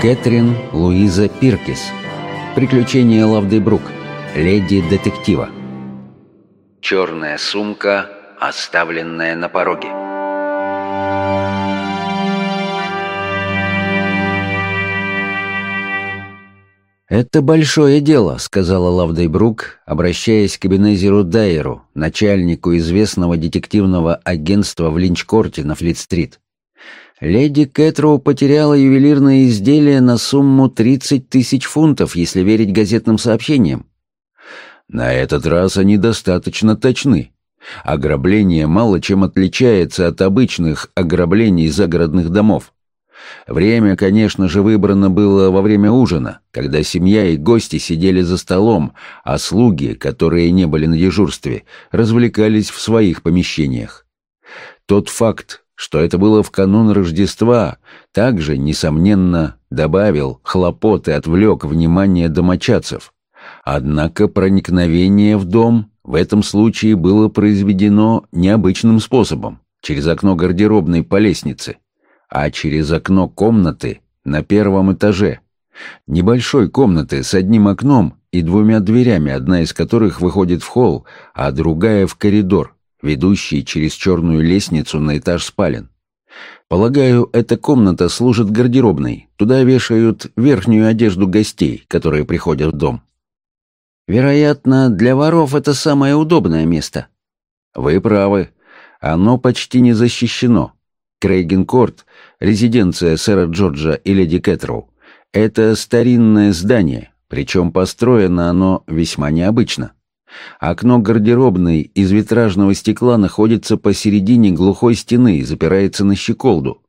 Кэтрин Луиза Пиркис. Приключения Лавды Брук. Леди детектива. Черная сумка, оставленная на пороге. «Это большое дело», — сказала Лавдейбрук, обращаясь к Эбенезеру Дайеру, начальнику известного детективного агентства в Линчкорте на Флит-стрит. Леди Кэтроу потеряла ювелирное изделие на сумму 30 тысяч фунтов, если верить газетным сообщениям. На этот раз они достаточно точны. Ограбление мало чем отличается от обычных ограблений загородных домов. Время, конечно же, выбрано было во время ужина, когда семья и гости сидели за столом, а слуги, которые не были на дежурстве, развлекались в своих помещениях. Тот факт, что это было в канун Рождества, также, несомненно, добавил хлопот и отвлек внимание домочадцев. Однако проникновение в дом в этом случае было произведено необычным способом, через окно гардеробной по лестнице а через окно комнаты на первом этаже. Небольшой комнаты с одним окном и двумя дверями, одна из которых выходит в холл, а другая в коридор, ведущий через черную лестницу на этаж спален. Полагаю, эта комната служит гардеробной. Туда вешают верхнюю одежду гостей, которые приходят в дом. Вероятно, для воров это самое удобное место. Вы правы. Оно почти не защищено. Крейгенкорт, резиденция сэра Джорджа и леди Кэтроу, это старинное здание, причем построено оно весьма необычно. Окно гардеробной из витражного стекла находится посередине глухой стены и запирается на щеколду.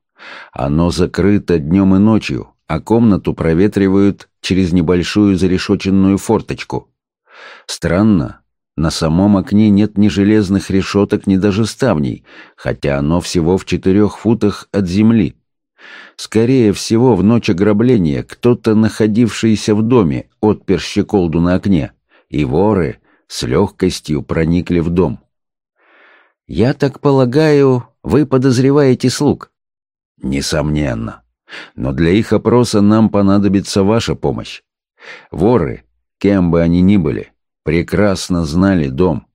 Оно закрыто днем и ночью, а комнату проветривают через небольшую зарешоченную форточку. Странно, на самом окне нет ни железных решеток, ни даже ставней, хотя оно всего в четырех футах от земли. Скорее всего, в ночь ограбления кто-то, находившийся в доме, отпер щеколду на окне, и воры с легкостью проникли в дом. «Я так полагаю, вы подозреваете слуг?» «Несомненно. Но для их опроса нам понадобится ваша помощь. Воры, кем бы они ни были, прекрасно знали дом.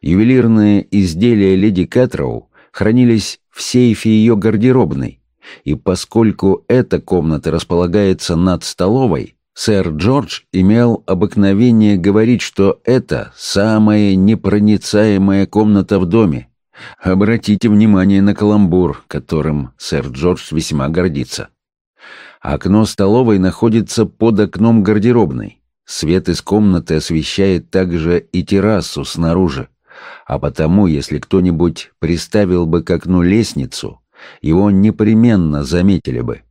Ювелирные изделия леди Кэтроу хранились в сейфе ее гардеробной, и поскольку эта комната располагается над столовой, сэр Джордж имел обыкновение говорить, что это самая непроницаемая комната в доме. Обратите внимание на каламбур, которым сэр Джордж весьма гордится. Окно столовой находится под окном гардеробной. Свет из комнаты освещает также и террасу снаружи, а потому, если кто-нибудь приставил бы к окну лестницу, его непременно заметили бы.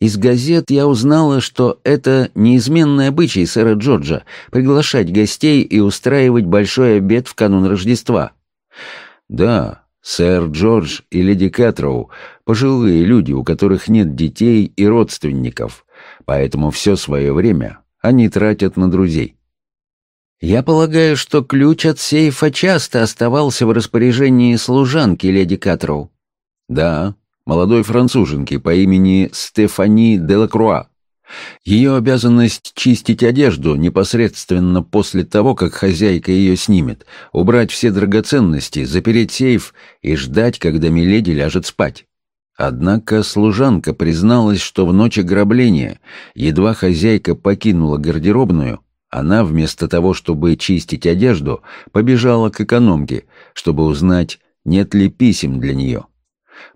Из газет я узнала, что это неизменный обычай сэра Джорджа — приглашать гостей и устраивать большой обед в канун Рождества. Да, сэр Джордж и леди Кэтроу — пожилые люди, у которых нет детей и родственников, поэтому все свое время они тратят на друзей. Я полагаю, что ключ от сейфа часто оставался в распоряжении служанки леди Катроу. Да, молодой француженки по имени Стефани Делакруа. Ее обязанность чистить одежду непосредственно после того, как хозяйка ее снимет, убрать все драгоценности, запереть сейф и ждать, когда Миледи ляжет спать. Однако служанка призналась, что в ночь ограбления, едва хозяйка покинула гардеробную, она вместо того, чтобы чистить одежду, побежала к экономке, чтобы узнать, нет ли писем для нее.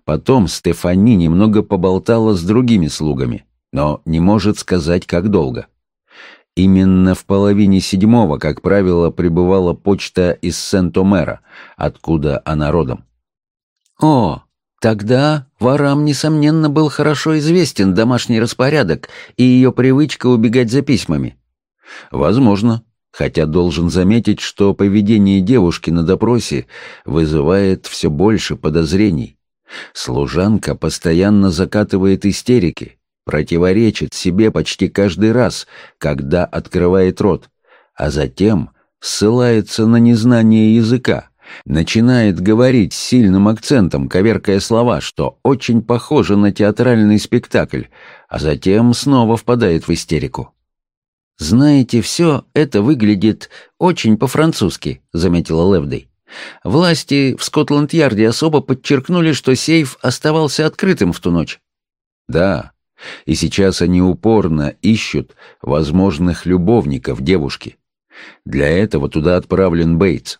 Потом Стефани немного поболтала с другими слугами, но не может сказать, как долго. Именно в половине седьмого, как правило, прибывала почта из Сент-Омера, откуда она родом. «О, Тогда ворам, несомненно, был хорошо известен домашний распорядок и ее привычка убегать за письмами. Возможно, хотя должен заметить, что поведение девушки на допросе вызывает все больше подозрений. Служанка постоянно закатывает истерики, противоречит себе почти каждый раз, когда открывает рот, а затем ссылается на незнание языка, начинает говорить с сильным акцентом, коверкая слова, что очень похоже на театральный спектакль, а затем снова впадает в истерику. «Знаете, все это выглядит очень по-французски», — заметила Левдей. «Власти в Скотланд-Ярде особо подчеркнули, что сейф оставался открытым в ту ночь». «Да, и сейчас они упорно ищут возможных любовников девушки. Для этого туда отправлен Бейтс.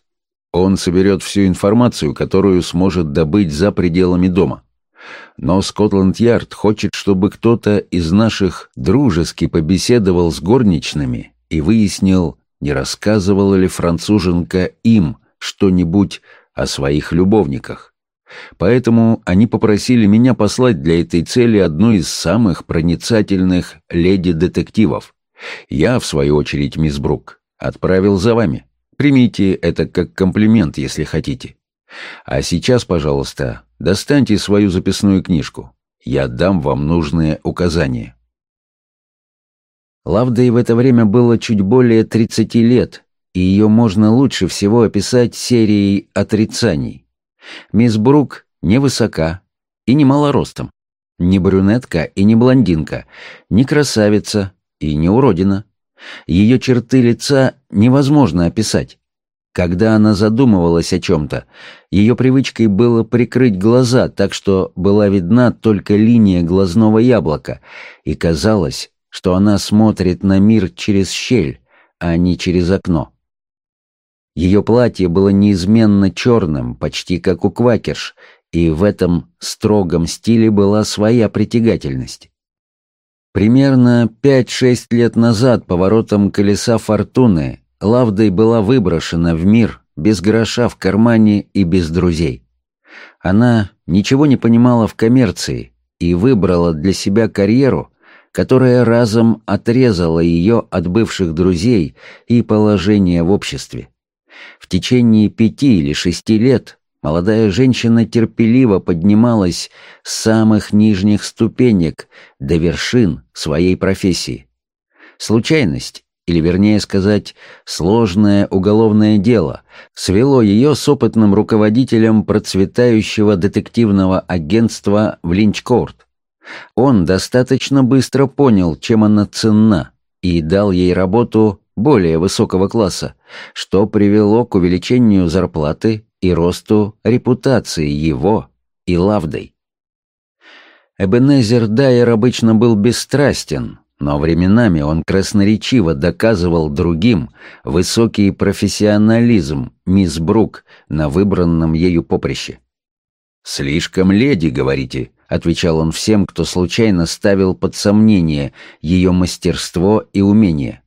Он соберет всю информацию, которую сможет добыть за пределами дома. Но Скотланд-Ярд хочет, чтобы кто-то из наших дружески побеседовал с горничными и выяснил, не рассказывала ли француженка им что-нибудь о своих любовниках. Поэтому они попросили меня послать для этой цели одну из самых проницательных леди-детективов. Я, в свою очередь, мисс Брук, отправил за вами. Примите это как комплимент, если хотите. А сейчас, пожалуйста, достаньте свою записную книжку. Я дам вам нужные указания. Лавдой в это время было чуть более 30 лет, и ее можно лучше всего описать серией отрицаний. Мисс Брук невысока и не малоростом, не брюнетка и не блондинка, не красавица и не уродина. Ее черты лица невозможно описать. Когда она задумывалась о чем-то, ее привычкой было прикрыть глаза, так что была видна только линия глазного яблока, и казалось, что она смотрит на мир через щель, а не через окно. Ее платье было неизменно черным, почти как у квакерш, и в этом строгом стиле была своя притягательность. Примерно пять-шесть лет назад поворотом колеса фортуны Лавдой была выброшена в мир без гроша в кармане и без друзей. Она ничего не понимала в коммерции и выбрала для себя карьеру, которая разом отрезала ее от бывших друзей и положения в обществе. В течение пяти или шести лет молодая женщина терпеливо поднималась с самых нижних ступенек до вершин своей профессии. Случайность или вернее сказать, сложное уголовное дело, свело ее с опытным руководителем процветающего детективного агентства в Линчкорт. Он достаточно быстро понял, чем она ценна, и дал ей работу более высокого класса, что привело к увеличению зарплаты и росту репутации его и Лавдой. Эбенезер Дайер обычно был бесстрастен, но временами он красноречиво доказывал другим высокий профессионализм мисс Брук на выбранном ею поприще. «Слишком леди, говорите», — отвечал он всем, кто случайно ставил под сомнение ее мастерство и умение.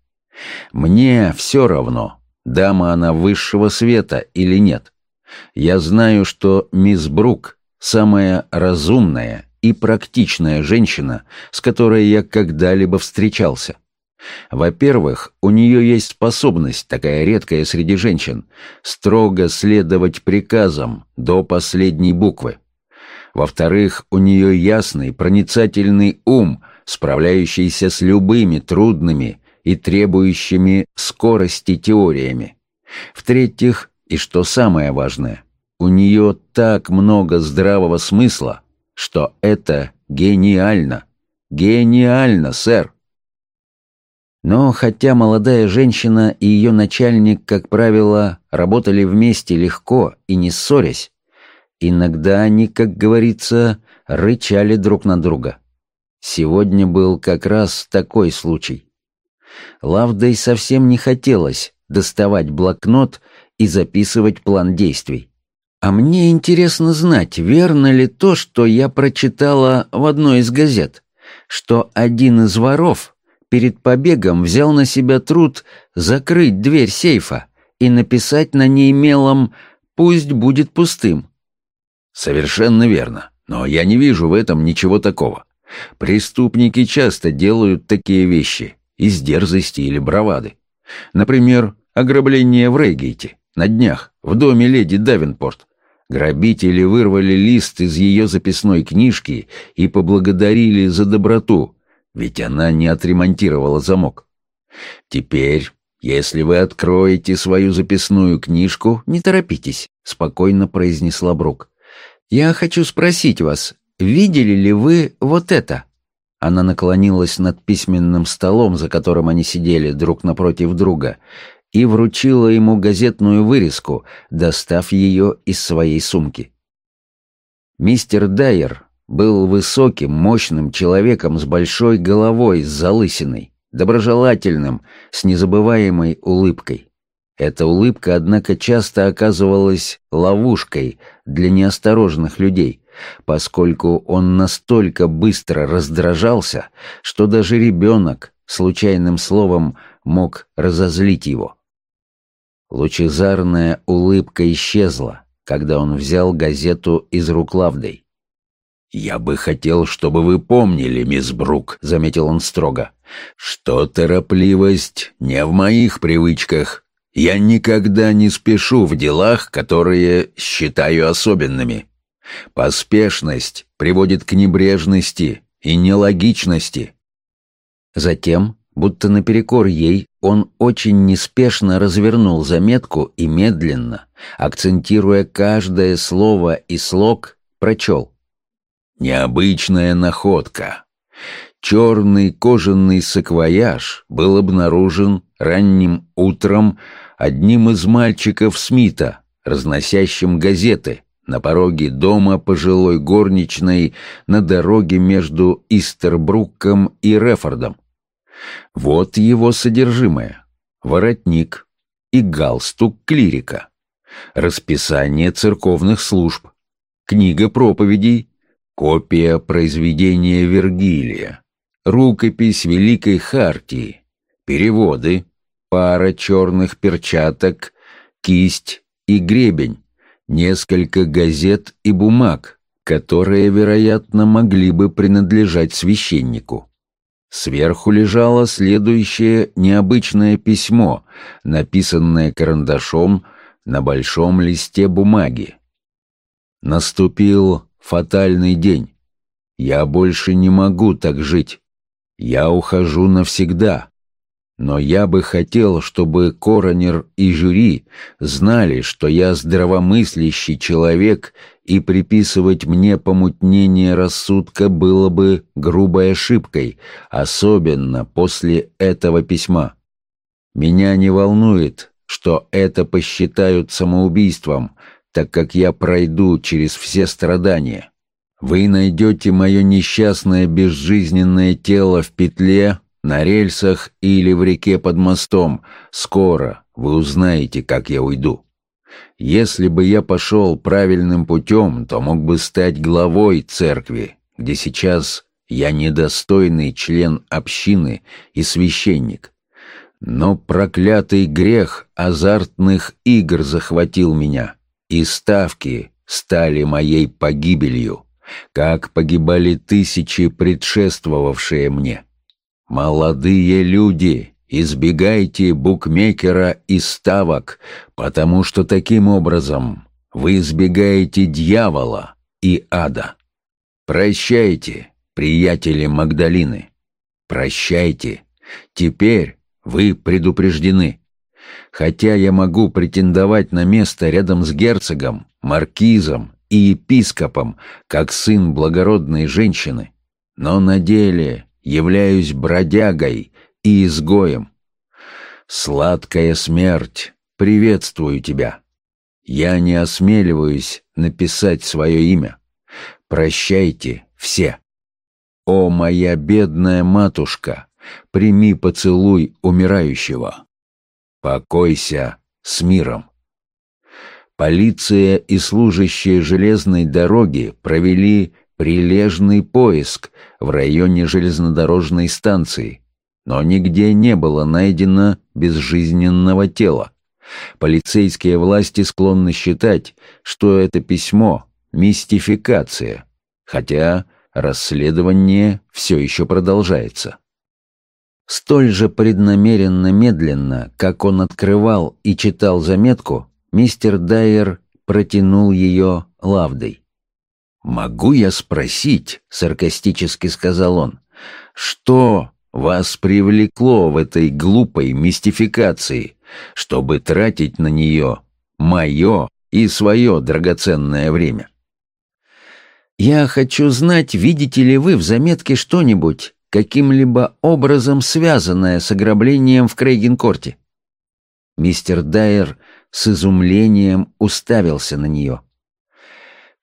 «Мне все равно, дама она высшего света или нет. Я знаю, что мисс Брук самая разумная и практичная женщина, с которой я когда-либо встречался. Во-первых, у нее есть способность, такая редкая среди женщин, строго следовать приказам до последней буквы. Во-вторых, у нее ясный, проницательный ум, справляющийся с любыми трудными и требующими скорости теориями. В-третьих, и что самое важное, у нее так много здравого смысла, что это гениально. Гениально, сэр. Но хотя молодая женщина и ее начальник, как правило, работали вместе легко и не ссорясь, иногда они, как говорится, рычали друг на друга. Сегодня был как раз такой случай. Лавдой совсем не хотелось доставать блокнот и записывать план действий. А мне интересно знать, верно ли то, что я прочитала в одной из газет, что один из воров перед побегом взял на себя труд закрыть дверь сейфа и написать на ней мелом «Пусть будет пустым». Совершенно верно, но я не вижу в этом ничего такого. Преступники часто делают такие вещи из дерзости или бравады. Например, ограбление в Рейгейте на днях в доме леди Давинпорт. Грабители вырвали лист из ее записной книжки и поблагодарили за доброту, ведь она не отремонтировала замок. Теперь Если вы откроете свою записную книжку, не торопитесь, спокойно произнесла Брук. Я хочу спросить вас, видели ли вы вот это? Она наклонилась над письменным столом, за которым они сидели друг напротив друга, и вручила ему газетную вырезку, достав ее из своей сумки. Мистер Дайер был высоким, мощным человеком с большой головой, с залысиной, доброжелательным, с незабываемой улыбкой. Эта улыбка, однако, часто оказывалась ловушкой для неосторожных людей, поскольку он настолько быстро раздражался, что даже ребенок случайным словом мог разозлить его. Лучезарная улыбка исчезла, когда он взял газету из рук Лавдой. «Я бы хотел, чтобы вы помнили, мисс Брук», — заметил он строго, «что торопливость не в моих привычках. Я никогда не спешу в делах, которые считаю особенными. Поспешность приводит к небрежности и нелогичности». Затем, будто наперекор ей, он очень неспешно развернул заметку и медленно, акцентируя каждое слово и слог, прочел — Необычная находка. Черный кожаный саквояж был обнаружен ранним утром одним из мальчиков Смита, разносящим газеты на пороге дома пожилой горничной на дороге между Истербруком и Рефордом. Вот его содержимое. Воротник и галстук клирика. Расписание церковных служб. Книга проповедей Копия произведения Вергилия, рукопись Великой Хартии, переводы, пара черных перчаток, кисть и гребень, несколько газет и бумаг, которые, вероятно, могли бы принадлежать священнику. Сверху лежало следующее необычное письмо, написанное карандашом на большом листе бумаги. Наступил фатальный день. Я больше не могу так жить. Я ухожу навсегда. Но я бы хотел, чтобы коронер и жюри знали, что я здравомыслящий человек, и приписывать мне помутнение рассудка было бы грубой ошибкой, особенно после этого письма. Меня не волнует, что это посчитают самоубийством, так как я пройду через все страдания. Вы найдете мое несчастное безжизненное тело в петле, на рельсах или в реке под мостом. Скоро вы узнаете, как я уйду. Если бы я пошел правильным путем, то мог бы стать главой церкви, где сейчас я недостойный член общины и священник. Но проклятый грех азартных игр захватил меня и ставки стали моей погибелью, как погибали тысячи предшествовавшие мне. Молодые люди, избегайте букмекера и ставок, потому что таким образом вы избегаете дьявола и ада. Прощайте, приятели Магдалины. Прощайте. Теперь вы предупреждены. Хотя я могу претендовать на место рядом с герцогом, маркизом и епископом, как сын благородной женщины, но на деле являюсь бродягой и изгоем. Сладкая смерть, приветствую тебя. Я не осмеливаюсь написать свое имя. Прощайте все. О, моя бедная матушка, прими поцелуй умирающего. Покойся с миром. Полиция и служащие железной дороги провели прилежный поиск в районе железнодорожной станции, но нигде не было найдено безжизненного тела. Полицейские власти склонны считать, что это письмо — мистификация, хотя расследование все еще продолжается. Столь же преднамеренно медленно, как он открывал и читал заметку, мистер Дайер протянул ее лавдой. «Могу я спросить?» — саркастически сказал он. «Что вас привлекло в этой глупой мистификации, чтобы тратить на нее мое и свое драгоценное время? Я хочу знать, видите ли вы в заметке что-нибудь, каким-либо образом связанное с ограблением в Крейгенкорте. Мистер Дайер с изумлением уставился на нее.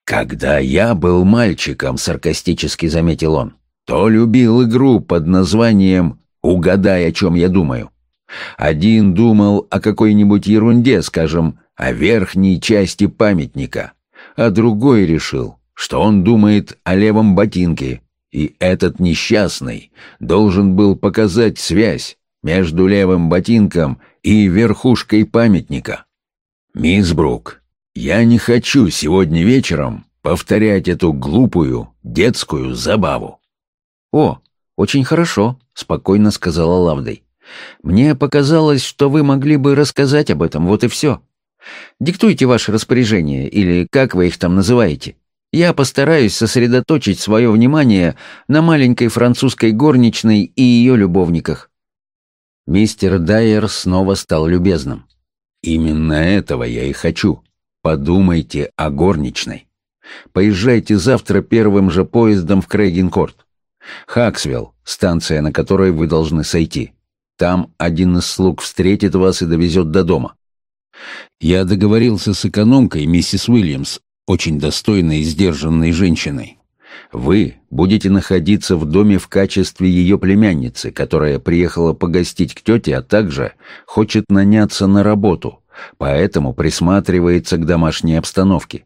«Когда я был мальчиком», — саркастически заметил он, то любил игру под названием «Угадай, о чем я думаю». Один думал о какой-нибудь ерунде, скажем, о верхней части памятника, а другой решил, что он думает о левом ботинке, и этот несчастный должен был показать связь между левым ботинком и верхушкой памятника. «Мисс Брук, я не хочу сегодня вечером повторять эту глупую детскую забаву». «О, очень хорошо», — спокойно сказала Лавдой. «Мне показалось, что вы могли бы рассказать об этом, вот и все. Диктуйте ваши распоряжения, или как вы их там называете. Я постараюсь сосредоточить свое внимание на маленькой французской горничной и ее любовниках». Мистер Дайер снова стал любезным. «Именно этого я и хочу. Подумайте о горничной. Поезжайте завтра первым же поездом в Крейгенкорт. Хаксвелл, станция, на которой вы должны сойти. Там один из слуг встретит вас и довезет до дома. Я договорился с экономкой, миссис Уильямс, очень достойной и сдержанной женщиной. Вы будете находиться в доме в качестве ее племянницы, которая приехала погостить к тете, а также хочет наняться на работу, поэтому присматривается к домашней обстановке.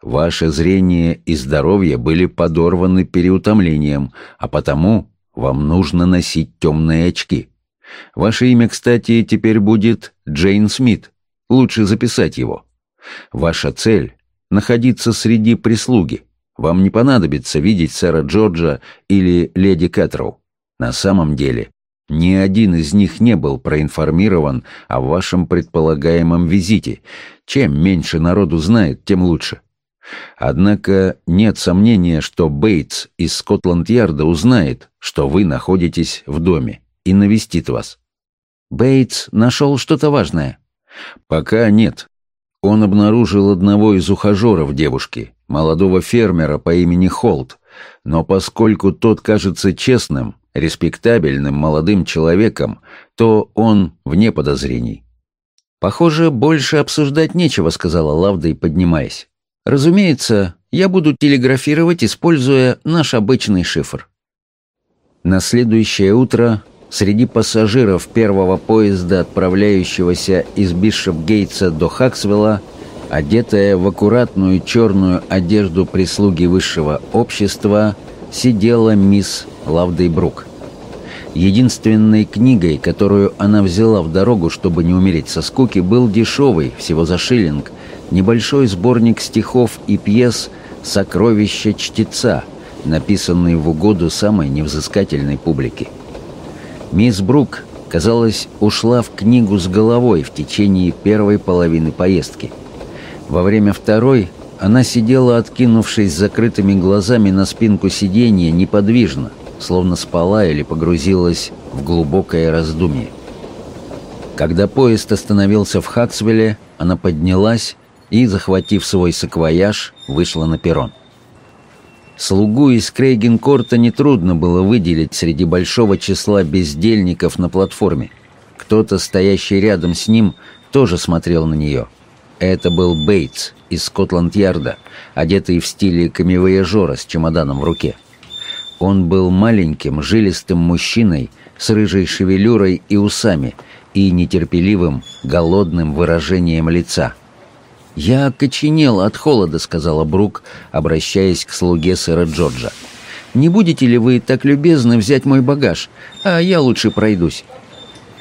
Ваше зрение и здоровье были подорваны переутомлением, а потому вам нужно носить темные очки. Ваше имя, кстати, теперь будет Джейн Смит. Лучше записать его. Ваша цель находиться среди прислуги. Вам не понадобится видеть сэра Джорджа или леди Кэтроу. На самом деле, ни один из них не был проинформирован о вашем предполагаемом визите. Чем меньше народу знает, тем лучше. Однако нет сомнения, что Бейтс из Скотланд-Ярда узнает, что вы находитесь в доме, и навестит вас. Бейтс нашел что-то важное? Пока нет, он обнаружил одного из ухажеров девушки, молодого фермера по имени Холт, но поскольку тот кажется честным, респектабельным молодым человеком, то он вне подозрений. «Похоже, больше обсуждать нечего», — сказала Лавдой, поднимаясь. «Разумеется, я буду телеграфировать, используя наш обычный шифр». На следующее утро Среди пассажиров первого поезда, отправляющегося из Бишоп-Гейтса до Хаксвелла, одетая в аккуратную черную одежду прислуги высшего общества, сидела мисс Лавдейбрук. Единственной книгой, которую она взяла в дорогу, чтобы не умереть со скуки, был дешевый, всего за шиллинг, небольшой сборник стихов и пьес «Сокровища чтеца», написанный в угоду самой невзыскательной публике. Мисс Брук, казалось, ушла в книгу с головой в течение первой половины поездки. Во время второй она сидела, откинувшись закрытыми глазами на спинку сиденья, неподвижно, словно спала или погрузилась в глубокое раздумье. Когда поезд остановился в Хаксвилле, она поднялась и, захватив свой саквояж, вышла на перрон. Слугу из Крейгенкорта нетрудно было выделить среди большого числа бездельников на платформе. Кто-то, стоящий рядом с ним, тоже смотрел на нее. Это был Бейтс из Скотланд-Ярда, одетый в стиле камевояжора с чемоданом в руке. Он был маленьким, жилистым мужчиной с рыжей шевелюрой и усами и нетерпеливым, голодным выражением лица – «Я окоченел от холода», — сказала Брук, обращаясь к слуге сэра Джорджа. «Не будете ли вы так любезны взять мой багаж, а я лучше пройдусь?»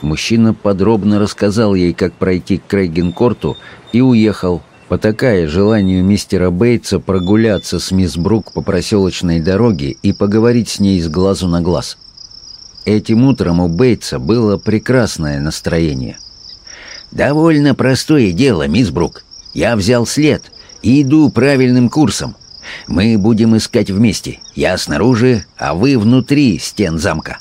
Мужчина подробно рассказал ей, как пройти к Крейгенкорту, и уехал, потакая желанию мистера Бейтса прогуляться с мисс Брук по проселочной дороге и поговорить с ней с глазу на глаз. Этим утром у Бейтса было прекрасное настроение. «Довольно простое дело, мисс Брук. Я взял след и иду правильным курсом. Мы будем искать вместе. Я снаружи, а вы внутри стен замка.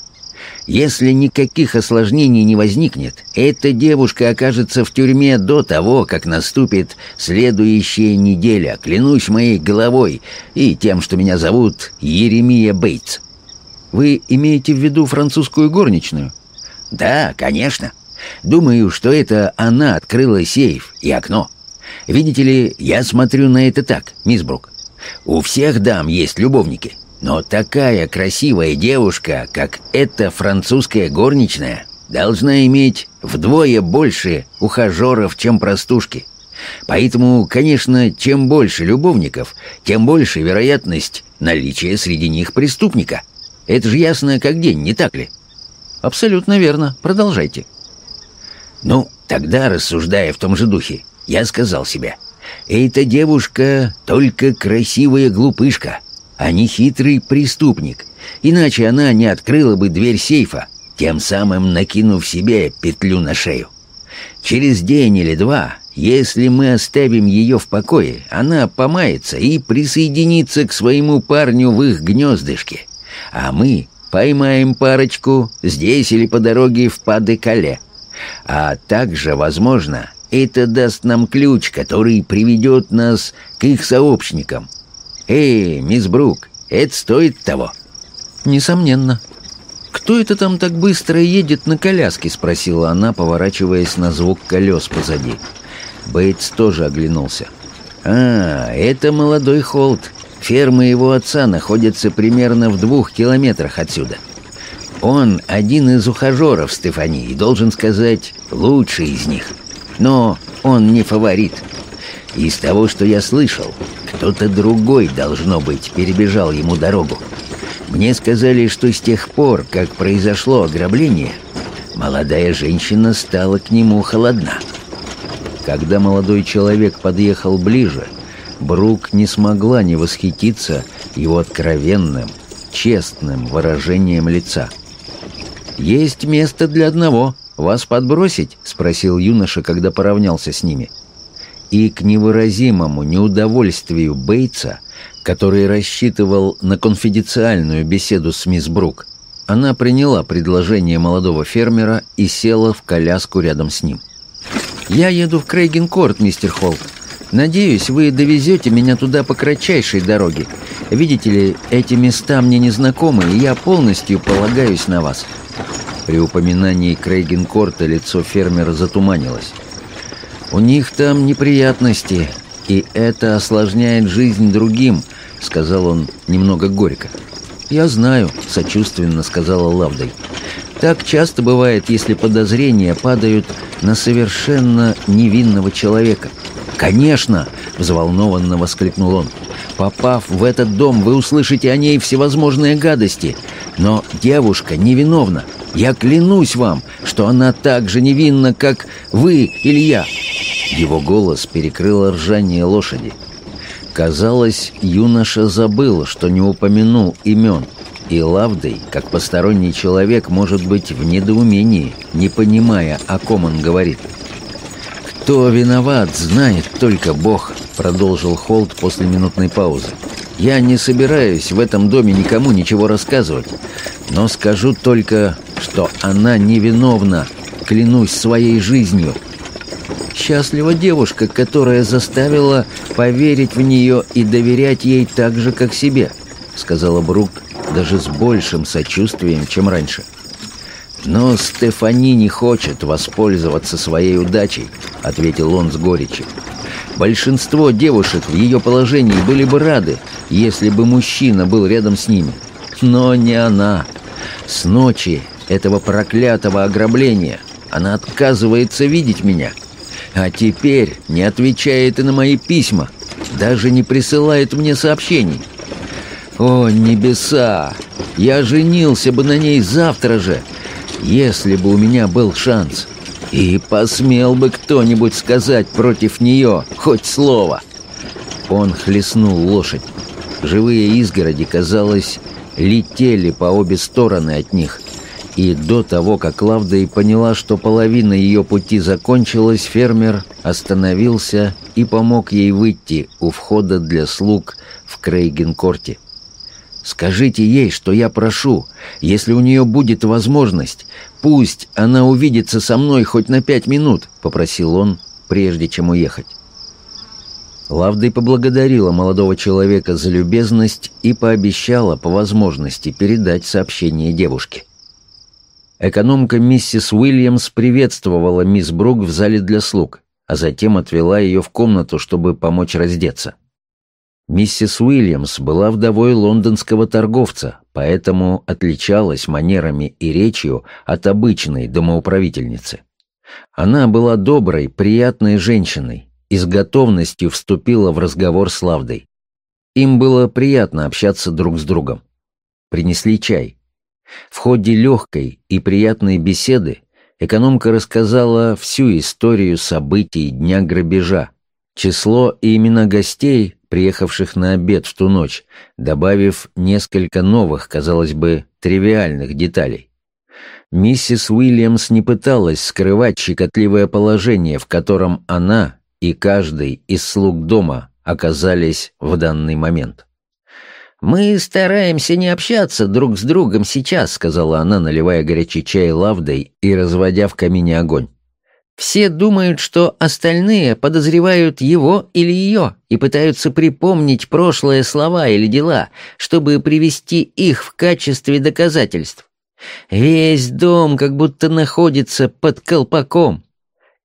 Если никаких осложнений не возникнет, эта девушка окажется в тюрьме до того, как наступит следующая неделя, клянусь моей головой и тем, что меня зовут Еремия Бейтс. Вы имеете в виду французскую горничную? Да, конечно. Думаю, что это она открыла сейф и окно. Видите ли, я смотрю на это так, мисс Брук. У всех дам есть любовники — но такая красивая девушка, как эта французская горничная, должна иметь вдвое больше ухажеров, чем простушки. Поэтому, конечно, чем больше любовников, тем больше вероятность наличия среди них преступника. Это же ясно как день, не так ли? Абсолютно верно. Продолжайте. Ну, тогда, рассуждая в том же духе, я сказал себе, эта девушка только красивая глупышка, а не хитрый преступник, иначе она не открыла бы дверь сейфа, тем самым накинув себе петлю на шею. Через день или два, если мы оставим ее в покое, она помается и присоединится к своему парню в их гнездышке, а мы поймаем парочку здесь или по дороге в Паде-Кале. А также, возможно, это даст нам ключ, который приведет нас к их сообщникам, «Эй, мисс Брук, это стоит того?» «Несомненно». «Кто это там так быстро едет на коляске?» — спросила она, поворачиваясь на звук колес позади. Бейтс тоже оглянулся. «А, это молодой Холт. Ферма его отца находится примерно в двух километрах отсюда. Он один из ухажеров Стефании, должен сказать, лучший из них. Но он не фаворит. Из того, что я слышал, кто-то другой, должно быть, перебежал ему дорогу. Мне сказали, что с тех пор, как произошло ограбление, молодая женщина стала к нему холодна. Когда молодой человек подъехал ближе, Брук не смогла не восхититься его откровенным, честным выражением лица. «Есть место для одного. Вас подбросить?» — спросил юноша, когда поравнялся с ними. — и к невыразимому неудовольствию Бейтса, который рассчитывал на конфиденциальную беседу с мисс Брук, она приняла предложение молодого фермера и села в коляску рядом с ним. «Я еду в Крейгенкорт, мистер Холт. Надеюсь, вы довезете меня туда по кратчайшей дороге. Видите ли, эти места мне незнакомы, и я полностью полагаюсь на вас». При упоминании Крейгенкорта лицо фермера затуманилось. У них там неприятности, и это осложняет жизнь другим», — сказал он немного горько. «Я знаю», — сочувственно сказала Лавдой. «Так часто бывает, если подозрения падают на совершенно невинного человека». «Конечно!» — взволнованно воскликнул он. «Попав в этот дом, вы услышите о ней всевозможные гадости. Но девушка невиновна. Я клянусь вам, что она так же невинна, как вы или я». Его голос перекрыло ржание лошади. Казалось, юноша забыл, что не упомянул имен, и Лавдой, как посторонний человек, может быть в недоумении, не понимая, о ком он говорит. «Кто виноват, знает только Бог», — продолжил Холт после минутной паузы. «Я не собираюсь в этом доме никому ничего рассказывать, но скажу только, что она невиновна, клянусь своей жизнью». Счастлива девушка, которая заставила поверить в нее и доверять ей так же, как себе, сказала Брук даже с большим сочувствием, чем раньше. Но Стефани не хочет воспользоваться своей удачей, ответил он с горечью. Большинство девушек в ее положении были бы рады, если бы мужчина был рядом с ними. Но не она. С ночи этого проклятого ограбления она отказывается видеть меня — а теперь не отвечает и на мои письма, даже не присылает мне сообщений. О, небеса! Я женился бы на ней завтра же, если бы у меня был шанс. И посмел бы кто-нибудь сказать против нее хоть слово. Он хлестнул лошадь. Живые изгороди, казалось, летели по обе стороны от них, и до того, как Лавда и поняла, что половина ее пути закончилась, фермер остановился и помог ей выйти у входа для слуг в Крейгенкорте. скажите ей, что я прошу, если у нее будет возможность, пусть она увидится со мной хоть на пять минут», — попросил он, прежде чем уехать. Лавдой поблагодарила молодого человека за любезность и пообещала по возможности передать сообщение девушке. Экономка миссис Уильямс приветствовала мисс Брук в зале для слуг, а затем отвела ее в комнату, чтобы помочь раздеться. Миссис Уильямс была вдовой лондонского торговца, поэтому отличалась манерами и речью от обычной домоуправительницы. Она была доброй, приятной женщиной и с готовностью вступила в разговор с Лавдой. Им было приятно общаться друг с другом. Принесли чай. В ходе легкой и приятной беседы экономка рассказала всю историю событий дня грабежа, число и имена гостей, приехавших на обед в ту ночь, добавив несколько новых, казалось бы, тривиальных деталей. Миссис Уильямс не пыталась скрывать щекотливое положение, в котором она и каждый из слуг дома оказались в данный момент. «Мы стараемся не общаться друг с другом сейчас», — сказала она, наливая горячий чай лавдой и разводя в камине огонь. «Все думают, что остальные подозревают его или ее и пытаются припомнить прошлые слова или дела, чтобы привести их в качестве доказательств. Весь дом как будто находится под колпаком.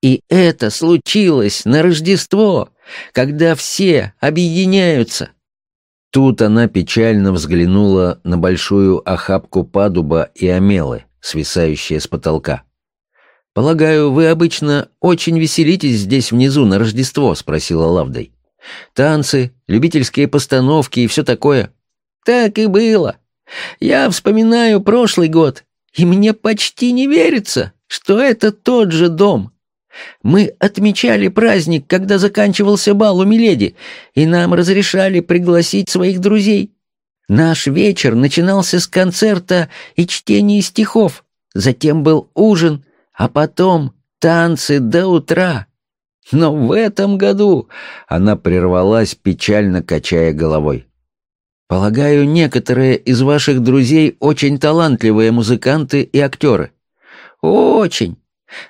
И это случилось на Рождество, когда все объединяются». Тут она печально взглянула на большую охапку падуба и омелы, свисающие с потолка. «Полагаю, вы обычно очень веселитесь здесь внизу на Рождество?» — спросила Лавдой. «Танцы, любительские постановки и все такое». «Так и было. Я вспоминаю прошлый год, и мне почти не верится, что это тот же дом. Мы отмечали праздник, когда заканчивался бал у Миледи, и нам разрешали пригласить своих друзей. Наш вечер начинался с концерта и чтения стихов, затем был ужин, а потом танцы до утра. Но в этом году она прервалась, печально качая головой. Полагаю, некоторые из ваших друзей очень талантливые музыканты и актеры. Очень.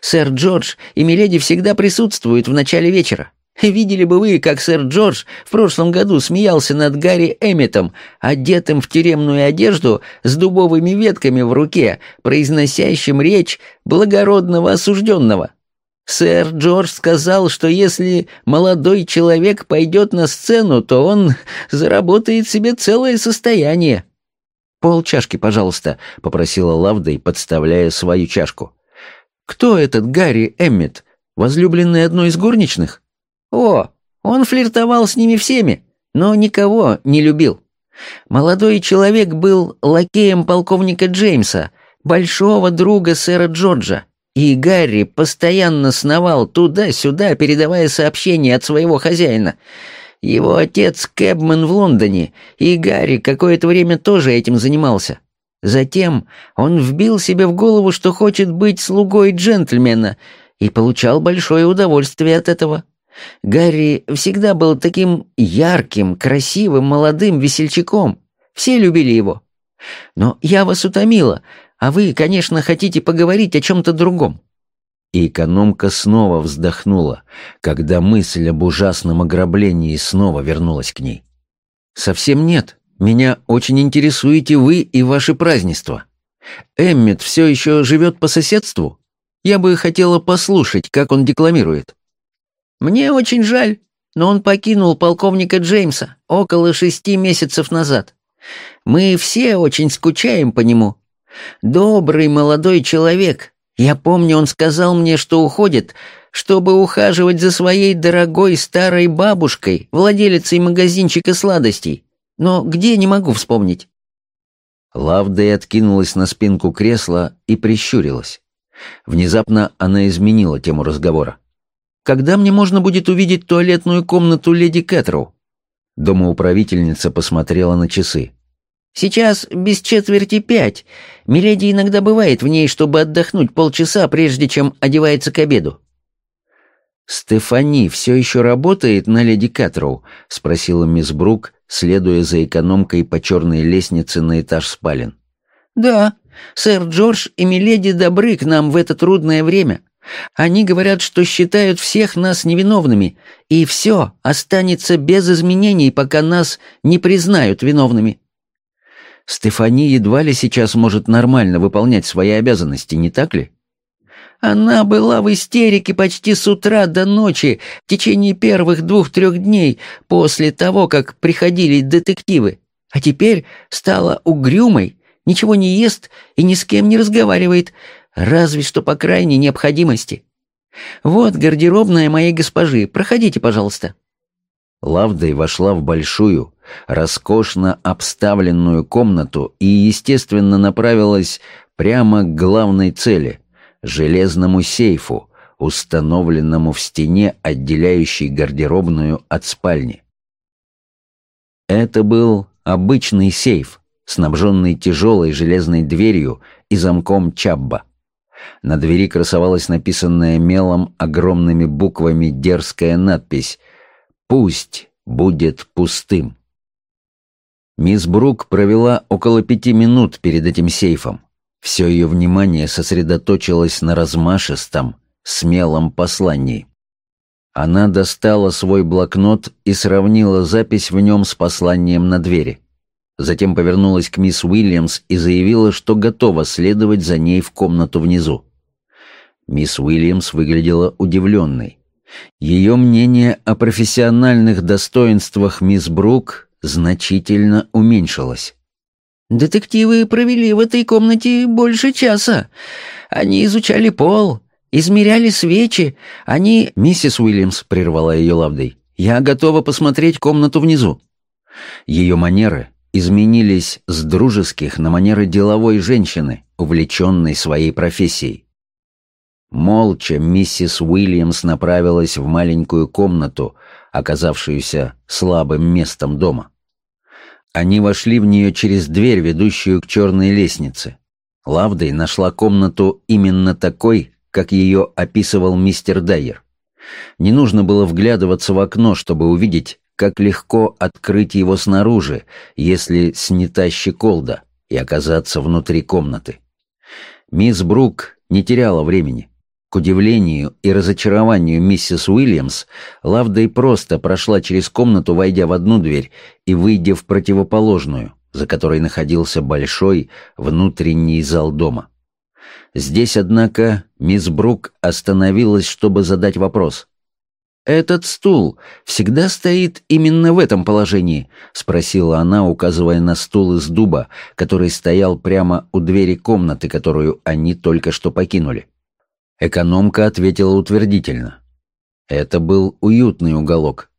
Сэр Джордж и Миледи всегда присутствуют в начале вечера. Видели бы вы, как сэр Джордж в прошлом году смеялся над Гарри Эмметом, одетым в тюремную одежду с дубовыми ветками в руке, произносящим речь благородного осужденного. Сэр Джордж сказал, что если молодой человек пойдет на сцену, то он заработает себе целое состояние. «Пол чашки, пожалуйста», — попросила Лавдой, подставляя свою чашку. Кто этот Гарри Эммет? Возлюбленный одной из горничных? О, он флиртовал с ними всеми, но никого не любил. Молодой человек был лакеем полковника Джеймса, большого друга сэра Джорджа. И Гарри постоянно сновал туда-сюда, передавая сообщения от своего хозяина. Его отец Кэбмен в Лондоне, и Гарри какое-то время тоже этим занимался. Затем он вбил себе в голову, что хочет быть слугой джентльмена, и получал большое удовольствие от этого. Гарри всегда был таким ярким, красивым, молодым весельчаком. Все любили его. Но я вас утомила, а вы, конечно, хотите поговорить о чем-то другом». И экономка снова вздохнула, когда мысль об ужасном ограблении снова вернулась к ней. «Совсем нет. Меня очень интересуете вы и ваши празднества. Эммет все еще живет по соседству? Я бы хотела послушать, как он декламирует». «Мне очень жаль, но он покинул полковника Джеймса около шести месяцев назад. Мы все очень скучаем по нему. Добрый молодой человек. Я помню, он сказал мне, что уходит, чтобы ухаживать за своей дорогой старой бабушкой, владелицей магазинчика сладостей. Но где, не могу вспомнить». Лавдой откинулась на спинку кресла и прищурилась. Внезапно она изменила тему разговора. «Когда мне можно будет увидеть туалетную комнату леди Кэтроу?» Домоуправительница посмотрела на часы. «Сейчас без четверти пять. Миледи иногда бывает в ней, чтобы отдохнуть полчаса, прежде чем одевается к обеду». «Стефани все еще работает на леди Кэтроу?» — спросила мисс Брук, следуя за экономкой по черной лестнице на этаж спален. «Да, сэр Джордж и миледи добры к нам в это трудное время. Они говорят, что считают всех нас невиновными, и все останется без изменений, пока нас не признают виновными». Стефани едва ли сейчас может нормально выполнять свои обязанности, не так ли? Она была в истерике почти с утра до ночи, в течение первых двух-трех дней, после того, как приходили детективы. А теперь стала угрюмой, ничего не ест и ни с кем не разговаривает, разве что по крайней необходимости. Вот гардеробная моей госпожи, проходите, пожалуйста». Лавдой вошла в большую, роскошно обставленную комнату и, естественно, направилась прямо к главной цели — железному сейфу, установленному в стене, отделяющей гардеробную от спальни. Это был обычный сейф, снабженный тяжелой железной дверью и замком Чабба. На двери красовалась написанная мелом огромными буквами дерзкая надпись «Пусть будет пустым». Мисс Брук провела около пяти минут перед этим сейфом. Все ее внимание сосредоточилось на размашистом, смелом послании. Она достала свой блокнот и сравнила запись в нем с посланием на двери. Затем повернулась к мисс Уильямс и заявила, что готова следовать за ней в комнату внизу. Мисс Уильямс выглядела удивленной. Ее мнение о профессиональных достоинствах мисс Брук значительно уменьшилась. «Детективы провели в этой комнате больше часа. Они изучали пол, измеряли свечи, они...» «Миссис Уильямс», — прервала ее Лавдой, — «я готова посмотреть комнату внизу». Ее манеры изменились с дружеских на манеры деловой женщины, увлеченной своей профессией. Молча миссис Уильямс направилась в маленькую комнату, оказавшуюся слабым местом дома. Они вошли в нее через дверь, ведущую к черной лестнице. Лавдой нашла комнату именно такой, как ее описывал мистер Дайер. Не нужно было вглядываться в окно, чтобы увидеть, как легко открыть его снаружи, если снята щеколда, и оказаться внутри комнаты. Мисс Брук не теряла времени. К удивлению и разочарованию миссис Уильямс, Лавдой просто прошла через комнату, войдя в одну дверь и выйдя в противоположную, за которой находился большой внутренний зал дома. Здесь, однако, мисс Брук остановилась, чтобы задать вопрос. «Этот стул всегда стоит именно в этом положении?» — спросила она, указывая на стул из дуба, который стоял прямо у двери комнаты, которую они только что покинули. Экономка ответила утвердительно. Это был уютный уголок.